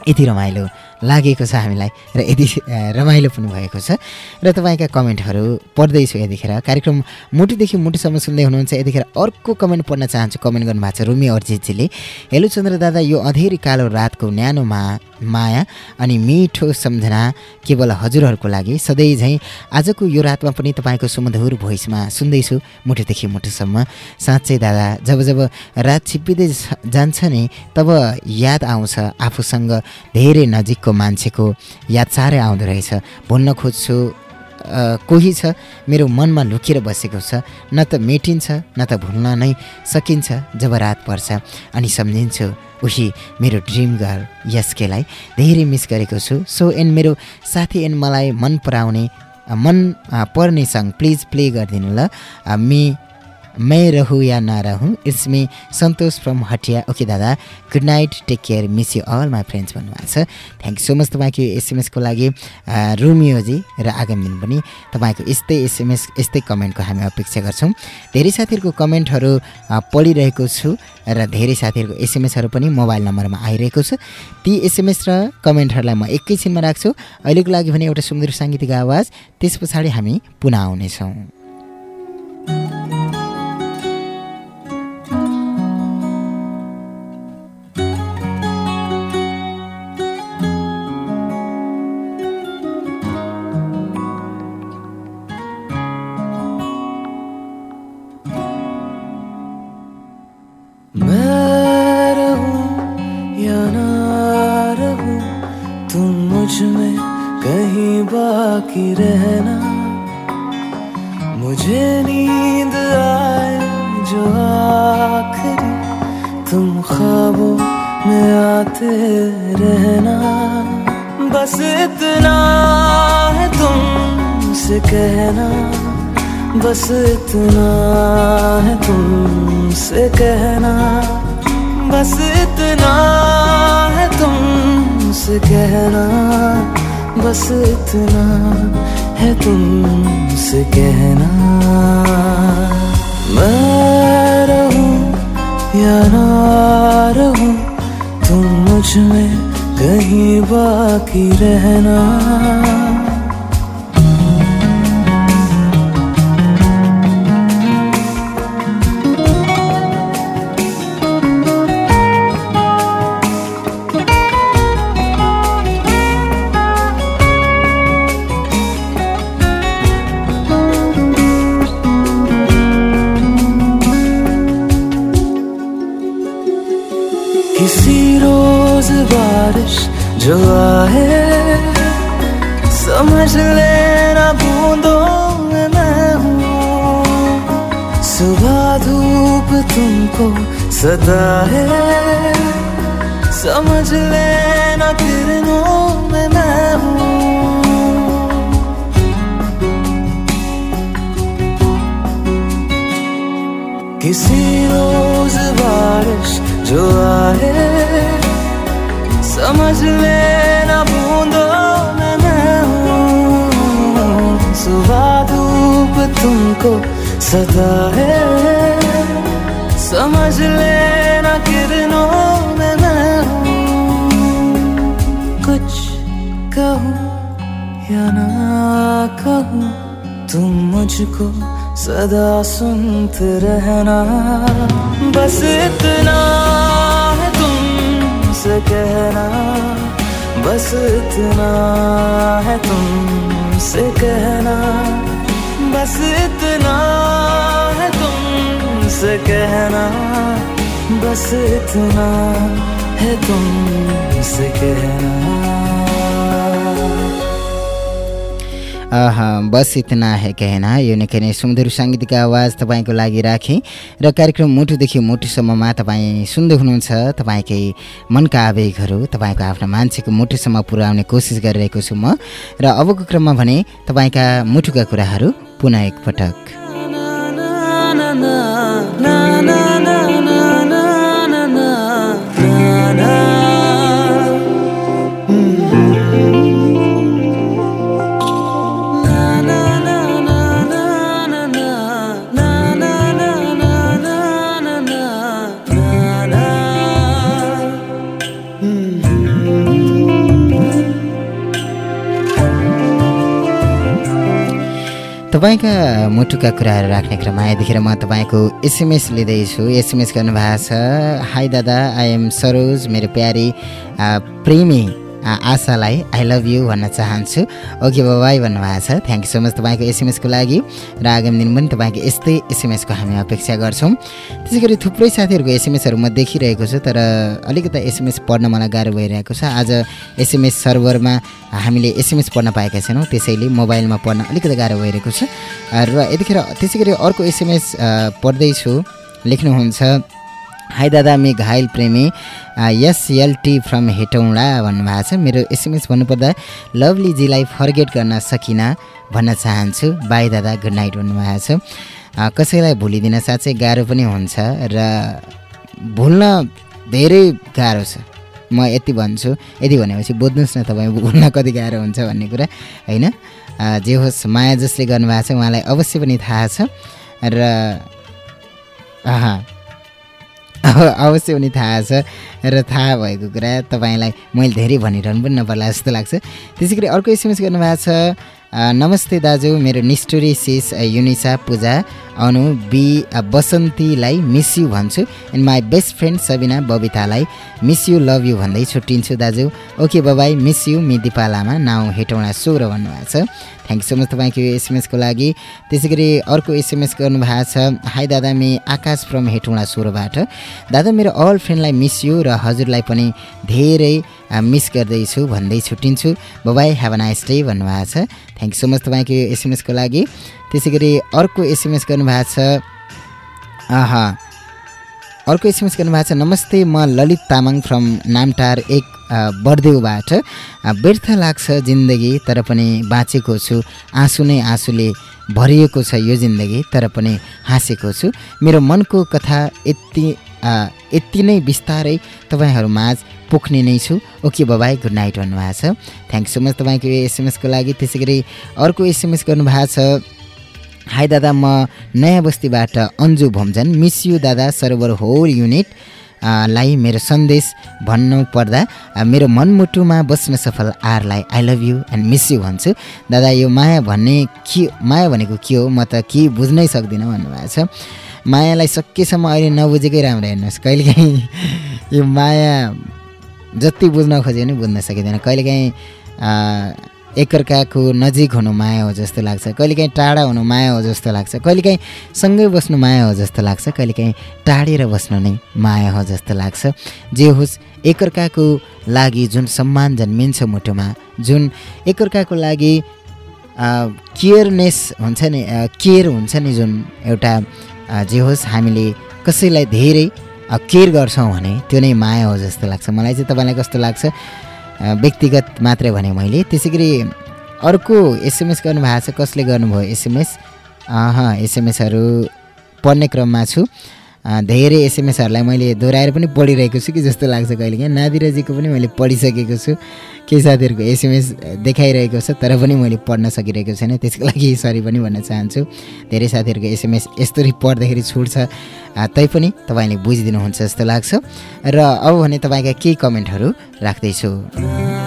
यति रमाइलो लागेको छ हामीलाई र अ, रमाइलो पनि भएको छ र तपाईँका कमेन्टहरू पढ्दैछु यतिखेर। कार्यक्रम मुटुदेखि मुटुसम्म सुन्दै हुनुहुन्छ। यतिखेर अर्को कमेन्ट पढ्न चाहन्छु। कमेन्ट गर्नुभएको छ रुमी अर्जितजीले। हेलो चन्द्र दादा यो अँधेरी कालो रातको न्यानो मा माया अनि मिठो सम्झना केवल हजुरहरूको लागि। सधैँ झैँ आजको यो रातमा पनि तपाईँको सुमधुर भोइसमा सुन्दैछु मुटुदेखि मुटुसम्म। साँच्चै दादा जब जब रात छिप्पिँदै जान्छ नि तब याद आउँछ आफूसँग धेरै नजिकको मान्छेको याद साह्रै आउँदो रहेछ। भुल्न खोज्छु कोही छ? मेरो मनमा लुकेर बसेको छ। न त मेटिन्छ न त भुल्न नै सकिन्छ जब रात पर्छ। अनि सम्झिन्छु उही मेरो ड्रिम गर्ल यसकेलाई धेरै मिस गरेको छु। सो एन्ड मेरो साथी एन्ड मलाई मन पराउने मन पर्ने सङ प्लिज प्ले गरिदिनु ल। मे मै रहु या नरहु it's me Santosh from Hatiya. Okay दादा good night take care miss you all my friends भन्नुभएको छ। थ्याङ्क सो मच तपाईँको एसएमएसको लागि रोमियोजी र आगामी दिन पनि तपाईँको यस्तै एसएमएस यस्तै कमेन्टको हामी अपेक्षा गर्छौँ। धेरै साथीहरूको कमेन्टहरू पढिरहेको छु र धेरै साथीहरूको एसएमएसहरू पनि मोबाइल नम्बरमा आइरहेको छ। ती एसएमएस र कमेन्टहरूलाई म एकैछिनमा राख्छु। अहिलेको लागि भने एउटा सुन्दर साङ्गीतिक आवाज त्यस पछाडि हामी पुनः आउनेछौँ। मुझमें कहीं बाकी रहना। मुझे नींद आए जो आखिरी। तुम ख्वाबों में आते रहना। बस इतना है तुमसे कहना। बस इतना है तुमसे कहना। बस इतना है तुमसे कहना, बस इतना है तुमसे कहना। मैं रहूँ या ना रहूँ, तुम मुझमें कहीं बाकी रहना। लेना बूंदों में मैं हूँ। सुबह धूप तुमको सदा है। समझ लेना किरणों में मैं हूँ। किसी रोज बारिश जो आए, समझ लेना तुमको सदा है। समझ लेना किरणों में मैं कुछ कहूँ या ना कहूँ, तुम मुझको सदा सुनते रहना। बस इतना है तुम से कहना। बस इतना है तुम से कहना। बस इतना है तुमसे कहना बस इतना है तुमसे कहना। बस इतना है कहना यो निकै नै सुमधुर साङ्गीतिक आवाज तपाईँको लागि राखेँ। र कार्यक्रम मुटुदेखि मुटुसम्ममा तपाईँ सुन्दै हुनुहुन्छ तपाईँकै मनका आवेगहरू तपाईँको आफ्नो मान्छेको मुटुसम्म पुर्याउने कोसिस गरिरहेको छु म। र अबको क्रममा भने तपाईँका मुटुका कुराहरू पुनः एकपटक। तपाईँका मुटुका कुराहरू राख्ने क्रममा यतिखेर म तपाईँको एसएमएस लिँदैछु। एसएमएस गर्नुभएको छ। हाई दादा आई एम सरोज मेरो प्यारी प्रेमी। आशालाई आई लभ यु भन्न चाहन्छु। ओके बाबाई भन्नुभएको छ। थ्याङ्क यू सो मच तपाईँको एसएमएसको लागि। र आगामी दिन पनि तपाईँको यस्तै एसएमएसको हामी अपेक्षा गर्छौँ। त्यसै गरी थुप्रै साथीहरूको एसएमएसहरू म देखिरहेको छु तर अलिकति एसएमएस पढ्न मलाई गाह्रो भइरहेको छ। आज एसएमएस सर्भरमा हामीले एसएमएस पढ्न पाएका छैनौँ त्यसैले मोबाइलमा पढ्न अलिकति गाह्रो भइरहेको छ। र यतिखेर त्यसै गरी अर्को एसएमएस पढ्दैछु। लेख्नुहुन्छ हाई दादा मी घायल प्रेमी एसएलटी फ्रम हेटौँडा भन्नुभएको छ। मेरो एसएमएस भन्नुपर्दा लभलीजीलाई फर्गेट गर्न सकिनँ भन्न चाहन्छु। बाई दादा गुड नाइट भन्नुभएको छ। कसैलाई भुलिदिन साँच्चै गाह्रो पनि हुन्छ र भुल्न धेरै गाह्रो छ। म यति भन्छु। यति भनेपछि बुझ्नुहोस् न तपाईँ भुल्न कति गाह्रो हुन्छ भन्ने कुरा होइन? जे होस् माया जसले गर्नुभएको छ उहाँलाई अवश्य पनि थाहा छ। र अवश्य पनि थाहा छ र थाहा भएको कुरा तपाईँलाई मैले धेरै भनिरहनु पनि नपर्ला जस्तो लाग्छ। त्यसै गरी अर्को एसएमएस गर्नुभएको छ नमस्ते दाजु मेरो निष्ठुरी सिस युनिसा पूजा अनु बी बसन्तीलाई मिस यु भन्छु। And my best friend Sabina बबितालाई miss you love you भन्दै छुट्टिन्छु दाजु। Okay bye bye miss you me Dipa Lama now Hetauda सोह्र भन्नुभएको छ। थ्याङ्क यू सो मच तपाईँको एसएमएसको लागि। त्यसै गरी अर्को एसएमएस गर्नुभएको छ हाई दादा मे आकाश फ्रम हेटौँडा सोह्रबाट दादा मेरो अल फ्रेन्डलाई मिस यु र हजुरलाई पनि धेरै मिस गर्दैछु भन्दै छुट्टिन्छु। Bye bye a nice day भन्नुभएको छ। थ्याङ्क यू सो मच तपाईँको यो एसएमएसको लागि। त्यसै गरी अर्को एसएमएस गर्नुभएको छ आहा अर्को एसएमएस गर्नुभएको छ नमस्ते म ललित तामाङ फ्रम नामटार एक बर्देउबाट व्यर्थ लाग्छ जिन्दगी तर पनि बाँचेको छु। आँसु नै आँसुले भरिएको छ यो जिन्दगी तर पनि हाँसेको छु। मेरो मनको कथा यति यति नै बिस्तारै तपाईँहरूमाझ पोख्ने नै छु। ओके बाबाई गुड नाइट भन्नुभएको छ। थ्याङ्क सो मच तपाईँको यो एसएमएसको लागि। त्यसै गरी अर्को एसएमएस गर्नुभएको छ। हाई दादा म नयाँ बस्तीबाट अन्जु भोमजन। मिस यु दादा सर्भर होल युनिट लाई मेरो सन्देश भन्नु पर्दा मेरो मनमुटुमा बस्न सफल आरलाई I love you and miss you भन्छु। दादा यो माया भन्ने के माया भनेको के हो? म त के बुझ्नै सक्दिनँ भन्नुभएको छ। मायालाई सकेसम्म अहिले नबुझेकै राम्रो हेर्नुहोस्। कहिलेकाहीँ यो माया जति बुझ्न खोजे पनि बुझ्न सकिँदैन। कहिलेकाहीँ एकअर्काको नजिक हुनु माया हो जस्तो लाग्छ कहिलेकाहीँ टाढा हुनु माया हो जस्तो लाग्छ कहिलेकाहीँ सँगै बस्नु माया हो जस्तो लाग्छ कहिलेकाहीँ टाढेर बस्नु नै माया हो जस्तो लाग्छ। जे होस् एकअर्काको लागि जुन सम्मान जन्मिन्छ मुटुमा जुन एकअर्काको लागि केयरनेस हुन्छ नि केयर हुन्छ नि जुन एउटा जे होस् हामीले कसैलाई धेरै केयर गर्छौँ भने त्यो नै माया हो जस्तो लाग्छ। मलाई चाहिँ तपाईँलाई कस्तो लाग्छ? व्यक्तिगत मात्रै भने मैले। त्यसै गरी अर्को एसएमएस गर्नुभएको छ। कसले गर्नुभयो एसएमएस? एसएमएसहरू पढ्ने क्रममा छु। धेरै एसएमएसहरूलाई मैले दोहोऱ्याएर पनि पढिरहेको छु कि जस्तो लाग्छ कहिलेकाहीँ नादिराजीको पनि मैले पढिसकेको छु। केही साथीहरूको एसएमएस देखाइरहेको छ तर पनि मैले पढ्न सकिरहेको छैन। त्यसको लागि सरी पनि भन्न चाहन्छु। धेरै साथीहरूको एसएमएस यस्तरी पढ्दाखेरि छुट्छ तैपनि तपाईँले बुझिदिनुहुन्छ जस्तो लाग्छ। र अब भने तपाईँका केही कमेन्टहरू राख्दैछु।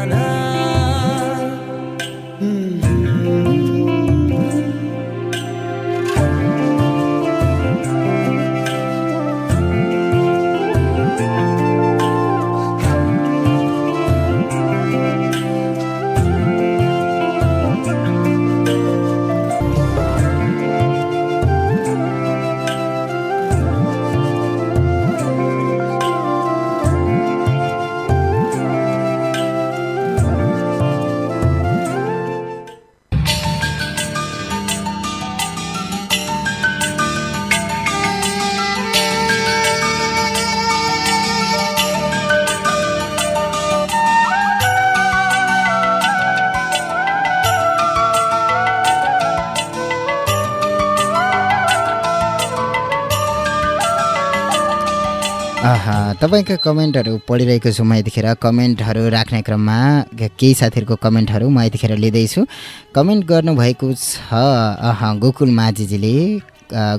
तपाईँका कमेन्टहरू पढिरहेको छु म यतिखेर। कमेन्टहरू राख्ने क्रममा केही साथीहरूको कमेन्टहरू म यतिखेर लिँदैछु। कमेन्ट गर्नुभएको छ अह गोकुल माझीजीले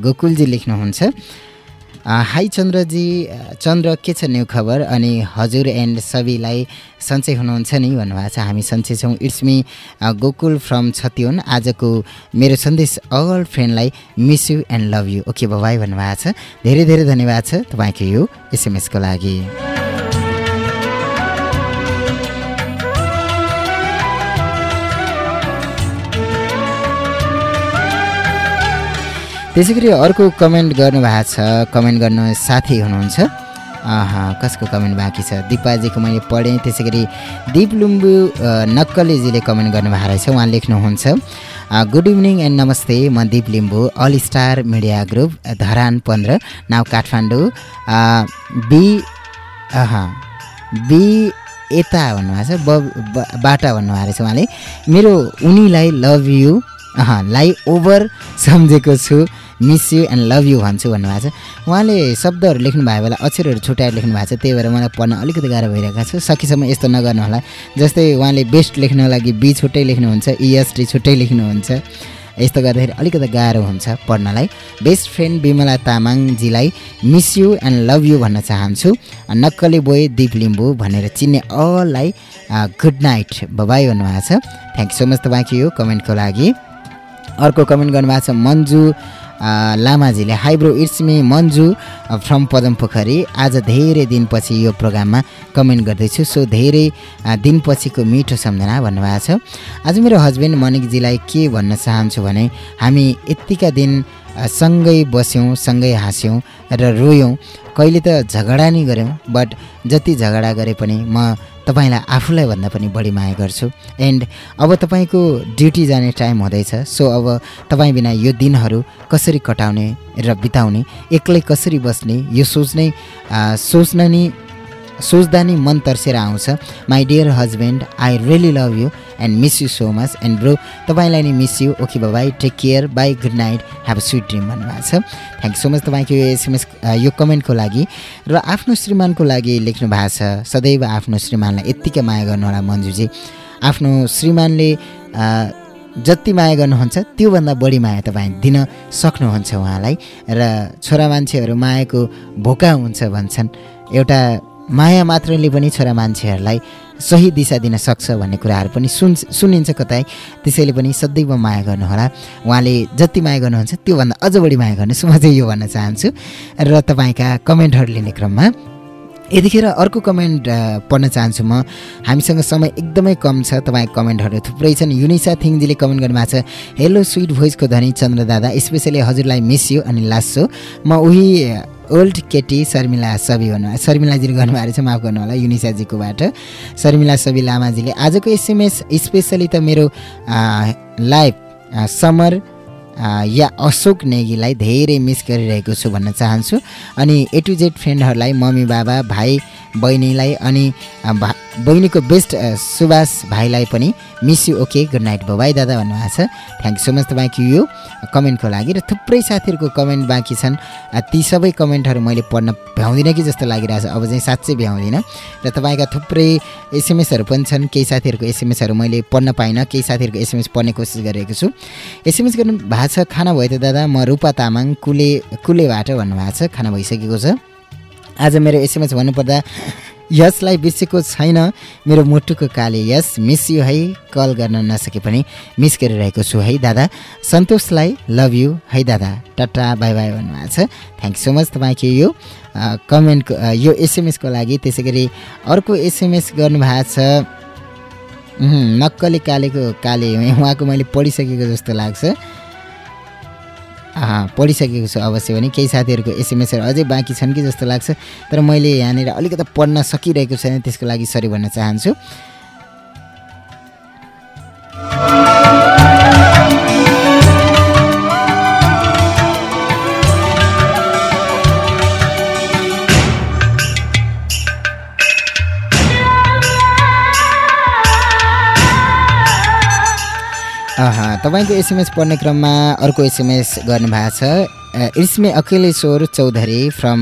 गोकुलजी लेख्नुहुन्छ। हाई चन्द्रजी चन्द्र के छ न्यु खबर? अनि हजुर एन्ड सबैलाई सन्चै हुनुहुन्छ नि भन्नुभएको छ। हामी सन्चै छौँ। It's me Gokul from Chhatiwan आजको मेरो सन्देश all फ्रेन्डलाई miss you and love you. Okay bye bye भन्नुभएको छ। धेरै धेरै धन्यवाद छ तपाईँको यो एसएमएसको लागि। त्यसै गरी अर्को कमेन्ट गर्नुभएको छ कमेन्ट गर्न साथी हुनुहुन्छ। कसको कमेन्ट बाँकी छ? दिपाजीको मैले पढेँ त्यसै गरी दिप लुम्बु नक्कलेजीले कमेन्ट गर्नुभएको रहेछ उहाँ लेख्नुहुन्छ। गुड इभिनिङ एन्ड नमस्ते म Dip Limbu all star media group Dharan पन्ध्र नाउ काठमाडौँ। बी बी यता भन्नुभएको छ ब बाटा भन्नुभएको रहेछ उहाँले। मेरो उनीलाई लभ यु। लाई ओभर सम्झेको छु। Miss you and love you भन्छु भन्नुभएको छ। उहाँले शब्दहरू लेख्नु भएको बेला अक्षरहरू छुट्याएर लेख्नु भएको छ। त्यही भएर मलाई पढ्न अलिकति गाह्रो भइरहेको छ। सकेसम्म यस्तो नगर्नु होला। जस्तै उहाँले बेस्ट लेख्नको लागि बी छुट्टै लेख्नुहुन्छ इएसटी छुट्टै लेख्नुहुन्छ। यस्तो गर्दाखेरि अलिकति गाह्रो हुन्छ पढ्नलाई। Best friend Bimala तामाङजीलाई miss you and love you भन्न चाहन्छु। नक्कली बोय दिप लिम्बू भनेर चिन्ने अललाई गुड नाइट बबाई भन्नुभएको छ। थ्याङ्क यू सो मच तपाईँको यो कमेन्टको लागि। अर्को कमेन्ट गर्नुभएको छ Manju लामाजीले hi bro it's me Manju from Padam Pokhari आज धेरै दिनपछि यो प्रोग्राममा कमेन्ट गर्दैछु। सो धेरै दिनपछिको मिठो सम्झना भन्नुभएको छ। आज मेरो हस्बेन्ड मनिकजीलाई के भन्न चाहन्छु भने हामी यत्तिका दिन सँगै बस्यौँ सँगै हाँस्यौँ र रोयौँ। कहिले त झगडा नि गऱ्यौँ बट जति झगडा गरे पनि म तपाईँलाई आफूलाई भन्दा पनि बढी माया गर्छु। एन्ड अब तपाईँको ड्युटी जाने टाइम हुँदैछ सो अब तपाईँ बिना यो दिनहरू कसरी कटाउने र बिताउने एक्लै कसरी बस्ने यो सोच्नै सोच्न नि सोच्दा नि मन तर्सेर आउँछ। My dear husband I really love you and miss you so much and bro तपाईँलाई नि miss you okay bye take care bye good night have a sweet dream भन्नुभएको छ। थ्याङ्क सो मच तपाईँको यो एसएमएस यो कमेन्टको लागि। र आफ्नो श्रीमानको लागि लेख्नु भएको छ सदैव आफ्नो श्रीमानलाई यत्तिकै माया गर्नुहोला मन्जुजी। आफ्नो श्रीमानले जति माया गर्नुहुन्छ त्योभन्दा बढी माया तपाईँ दिन सक्नुहुन्छ उहाँलाई। र छोरा मान्छेहरू मायाको भोका हुन्छ भन्छन्। एउटा माया मात्रले पनि छोरा मान्छेहरूलाई सही दिशा दिन सक्छ भन्ने कुराहरू पनि सुन सुनिन्छ कतै। त्यसैले पनि सदैव माया गर्नुहोला। उहाँले जति माया गर्नुहुन्छ त्योभन्दा अझ बढी माया गर्नुहोस्। म चाहिँ यो भन्न चाहन्छु। र तपाईँका कमेन्टहरू लिने क्रममा यतिखेर अर्को कमेन्ट पढ्न चाहन्छु म। हामीसँग समय एकदमै कम छ। तपाईँको कमेन्टहरू थुप्रै छन्। युनिसा थिङजीले कमेन्ट गर्नुभएको छ हेलो स्विट भोइसको धनी चन्द्र दादा। स्पेसली हजुरलाई मिस यु अनि लासो म उही ओल्ड केटी शर्मिला सबी भन्नु शर्मिलाजीले गर्नुभएको रहेछ माफ गर्नु होला युनिसाजीकोबाट शर्मिला सबी लामाजीले आजको एसएमएस स्पेसली त मेरो लाइभ समर या अशोक नेगीलाई धेरै मिस गरिरहेको छु भन्न चाहन्छु। अनि ए टु जेड फ्रेन्डहरूलाई मम्मी बाबा भाइ बहिनीलाई अनि बहिनीको बेस्ट सुभाष भाइलाई पनि miss you okay good night bye दादा भन्नुभएको छ। थ्याङ्क यू सो मच तपाईँको यो कमेन्टको लागि र थुप्रै साथीहरूको कमेन्ट बाँकी छन्। ती सबै कमेन्टहरू मैले पढ्न भ्याउँदिनँ कि जस्तो लागिरहेको छ अब चाहिँ साँच्चै भ्याउँदिनँ। र तपाईँका थुप्रै एसएमएसहरू पनि छन्। केही साथीहरूको एसएमएसहरू मैले पढ्न पाइनँ। केही साथीहरूको एसएमएस पढ्ने कोसिस गरेको छु। एसएमएस गर्नु भएको छ। खाना भयो त दादा? म रूपा तामाङ कुले कुलेबाट भन्नुभएको छ। खाना भइसकेको छ। आज मेरो एसएमएस भन्नुपर्दा यसलाई बिर्सेको छैन मेरो मुटुको काले। यस मिस यु है कल गर्न नसके पनि मिस गरिरहेको छु है दादा। सन्तोषलाई लभ यु है दादा। टाटा बाई बाई भन्नुभएको छ। थ्याङ्क सो मच तपाईँको यो कमेन्टको यो एसएमएसको लागि। त्यसै गरी अर्को एसएमएस गर्नुभएको छ। नक्कली कालेको काले उहाँको मैले पढिसकेको जस्तो लाग्छ। पढिसकेको छु अवश्य पनि केही साथीहरूको एसएमएसहरू अझै बाँकी छन् कि जस्तो लाग्छ। तर मैले यहाँनिर अलिकति पढ्न सकिरहेको छैन त्यसको लागि सरी भन्न चाहन्छु। तपाईँको एसएमएस पढ्ने क्रममा अर्को एसएमएस गर्नुभएको छ। It's me Akhileshwar Chaudhary from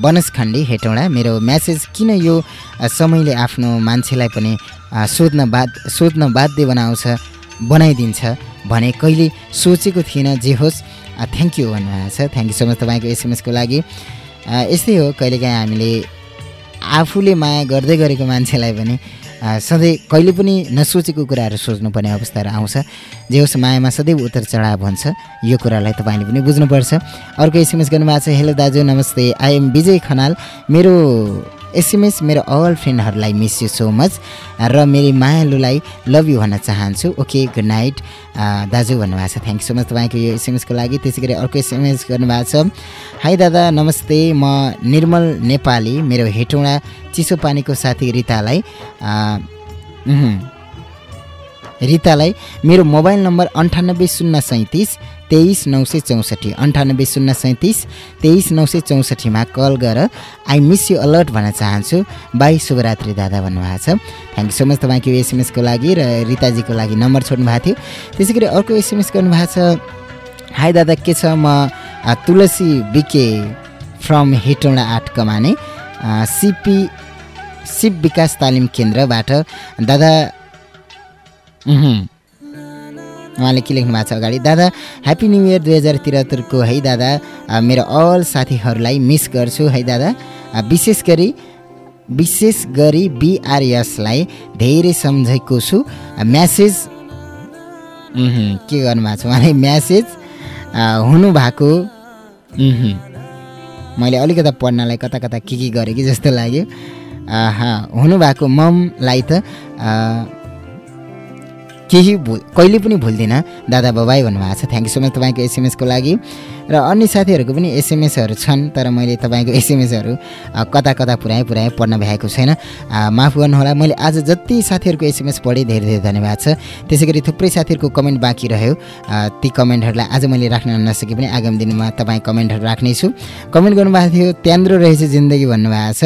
Banaskhandi Hetauda. मेरो म्यासेज किन यो समयले आफ्नो मान्छेलाई पनि सोध्न बाध सोध्न बाध्य बनाउँछ बनाइदिन्छ भने कहिले सोचेको थिइनँ जे होस्। थ्याङ्क यू भन्नुभएको छ। थ्याङ्क यू सो मच तपाईँको एसएमएसको लागि। यस्तै हो। कहिलेकाहीँ हामीले आफूले माया गर्दै गरेको मान्छेलाई पनि सधैँ कहिले पनि नसोचेको कुराहरू सोच्नुपर्ने अवस्थाहरू आउँछ। जे होस् मायामा सदैव उतार चढाव हुन्छ। यो कुरालाई तपाईँले पनि बुझ्नुपर्छ। अर्को एसएमएस गर्नुभएको छ। हेलो दाजु नमस्ते। I am Bijay Khanal. मेरो एसएमएस मेरो अल फ्रेन्डहरूलाई मिस यु सो मच र मेरो मायालुलाई लभ यु भन्न चाहन्छु। ओके गुड नाइट दाजु भन्नुभएको छ। थ्याङ्क सो मच तपाईँको यो एसएमएसको लागि। त्यसै गरी अर्को एसएमएस गर्नुभएको छ। हाई दादा नमस्ते। म निर्मल नेपाली। मेरो हेटौँडा चिसो पानीको साथी रितालाई रितालाई मेरो मोबाइल नम्बर अन्ठानब्बे शून्य सैँतिस तेइस नौ सय चौसठी अन्ठानब्बे शून्य सैँतिस तेइस नौ सय चौसठीमा कल गर। आई मिस यु अलर्ट भन्न चाहन्छु। बाई शुभरात्रि दादा भन्नुभएको छ। थ्याङ्क यू सो मच तपाईँको एसएमएसको लागि र रिताजीको लागि नम्बर छोड्नु भएको थियो। त्यसै गरी अर्को एसएमएस गर्नुभएको छ। हाई दादा के छ? म तुलसी बिके फ्रम हेटौँडा आठ कमाने सिपी सिप विकास तालिम केन्द्रबाट। दादा। उहाँले के लेख्नु भएको छ अगाडि? दादा ह्याप्पी न्यु इयर दुई हजार त्रिहत्तरको है दादा? मेरो अल साथीहरूलाई मिस गर्छु है दादा? विशेष गरी विशेष गरी बिआरएसलाई धेरै सम्झेको छु। म्यासेज के गर्नुभएको छ उहाँले? म्यासेज हुनुभएको। मैले अलिकता पढ्नलाई कता कता के के गरेँ कि जस्तो लाग्यो। हुनुभएको ममलाई त केही भुल कहिले पनि भुल्दिनँ। दादा बबाई भन्नुभएको छ। थ्याङ्क यू सो मच तपाईँको एसएमएसको लागि। र अन्य साथीहरूको पनि एसएमएसहरू छन् तर मैले तपाईँको एसएमएसहरू कता कता पुऱ्याएँ पुऱ्याएँ पढ्न भ्याएको छैन। माफ गर्नुहोला मैले आज जति साथीहरूको एसएमएस पढेँ धेरै धेरै धन्यवाद छ। त्यसै गरी थुप्रै साथीहरूको कमेन्ट बाँकी रह्यो। ती कमेन्टहरूलाई आज मैले राख्न नसके पनि आगामी दिनमा तपाईँ कमेन्टहरू राख्नेछु। कमेन्ट गर्नुभएको थियो त्यान्द्रो रहेछ जिन्दगी भन्नुभएको छ।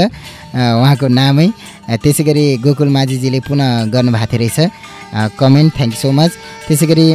उहाँको नामै। त्यसै गरी गोकुल माझीजीले पुनः गर्नुभएको थियो रहेछ comment thank you so much. त्यसै गरी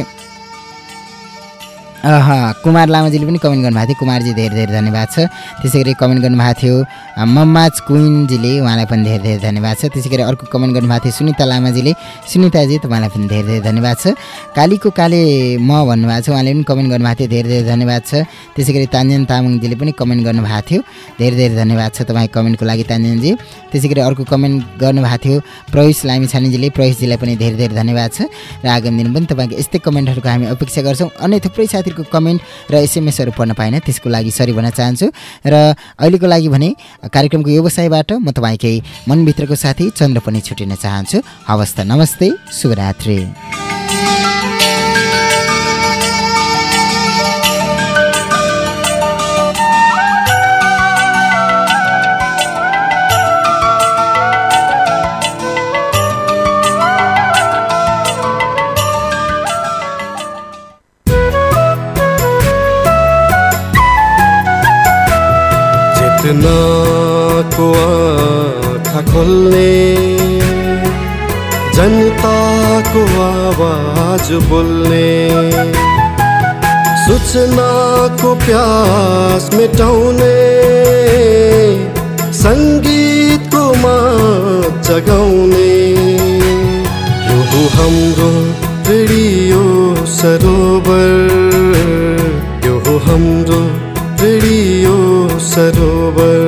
कुमार लामाजीले पनि कमेन्ट गर्नुभएको थियो। कुमारजी धेरै धेरै धन्यवाद छ। त्यसै गरी कमेन्ट गर्नुभएको थियो मम्माज क्विनजीले उहाँलाई पनि धेरै धेरै धन्यवाद छ। त्यसै गरी अर्को कमेन्ट गर्नुभएको थियो सुनिता लामाजीले। सुनिताजी तपाईँलाई पनि धेरै धेरै धन्यवाद छ। कालीको काले म भन्नुभएको छ उहाँले पनि कमेन्ट गर्नुभएको थियो। धेरै धेरै धन्यवाद छ। त्यसै गरी तान्जन तामाङजीले पनि कमेन्ट गर्नुभएको थियो। धेरै धेरै धन्यवाद छ तपाईँ कमेन्टको लागि तान्जनजी त्यसै गरी अर्को कमेन्ट गर्नुभएको थियो प्रवेश लामिछानेजीले। प्रवेशजीलाई पनि धेरै धेरै धन्यवाद छ। र आगामी दिन पनि तपाईँको यस्तै कमेन्टहरूको हामी अपेक्षा गर्छौँ। अन्य थुप्रै साथीहरूको कमेन्ट र एसएमएसहरू पढ्न पाएन त्यसको लागि सरी भन्न चाहन्छु। र अहिलेको लागि भने कार्यक्रमको व्यवसायबाट म तपाईँकै मनभित्रको साथी चन्द्र पनि छुटिन चाहन्छु। हवस् त नमस्ते शुभरात्रि। चेतना को आँखा जनताको आवाज बोल्ने सूचनाको प्यास मेटाउने सङ्गीतको माग जगाउने। यो हाम्रो रेडियो सरोवर। सरोवर।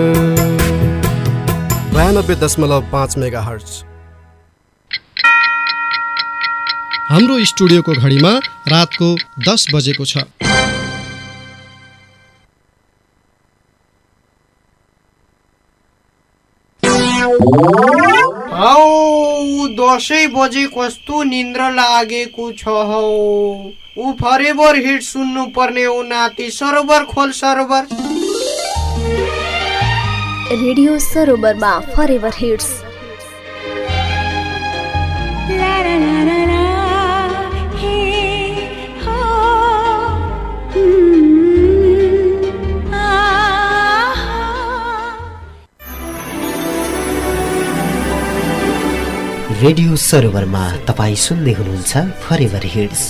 बयानब्बे दशमलव पाँच मेगा हर्च हाम्रो स्टुडियोको घडीमा रातको दस बजेको छ। दसै बजे कस्तो निन्द्र लागेको छ हौ। ऊ फरेबर हिट सुन्नु पर्ने हो नाति सरोवर खोल सरोवर। रेडियो सरोवरमा फरेभर हिट्स रेडियो सरोवरमा तपाईँ सुन्दै हुनुहुन्छ फरेभर हिट्स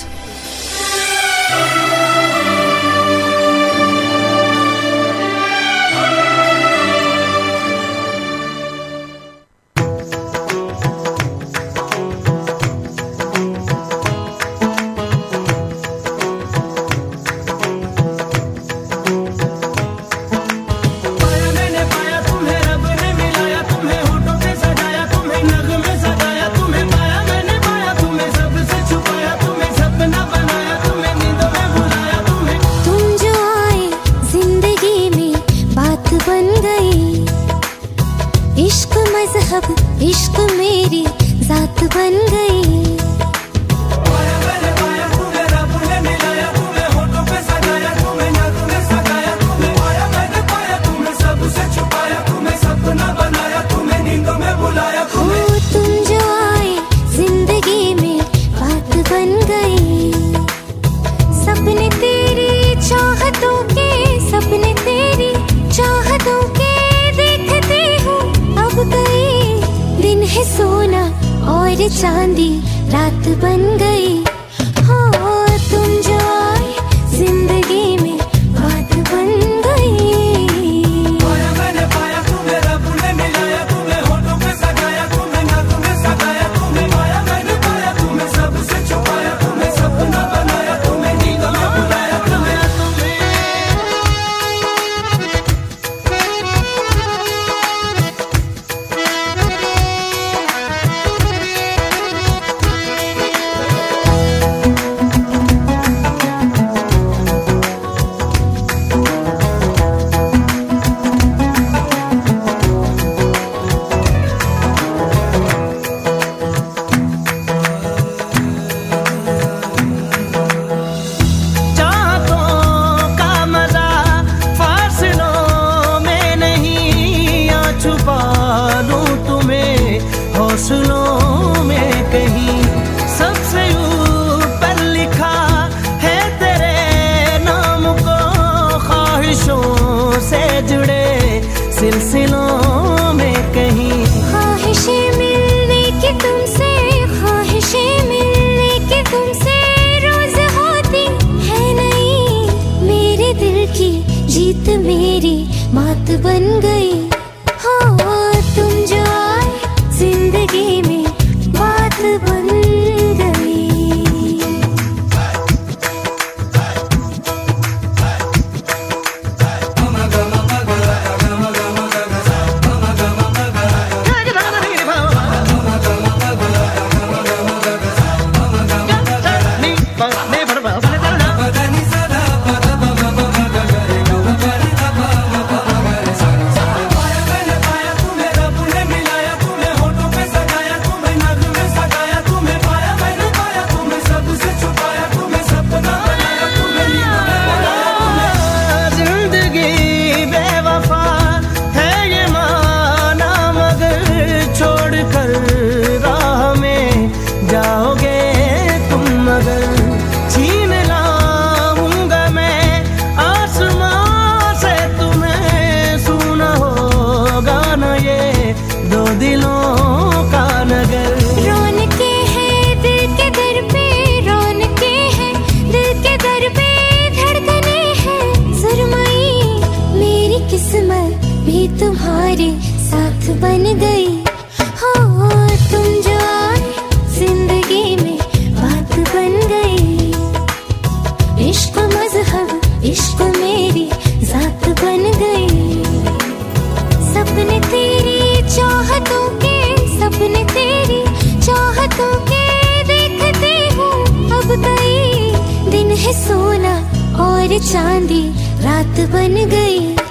और चांदी रात बन गई।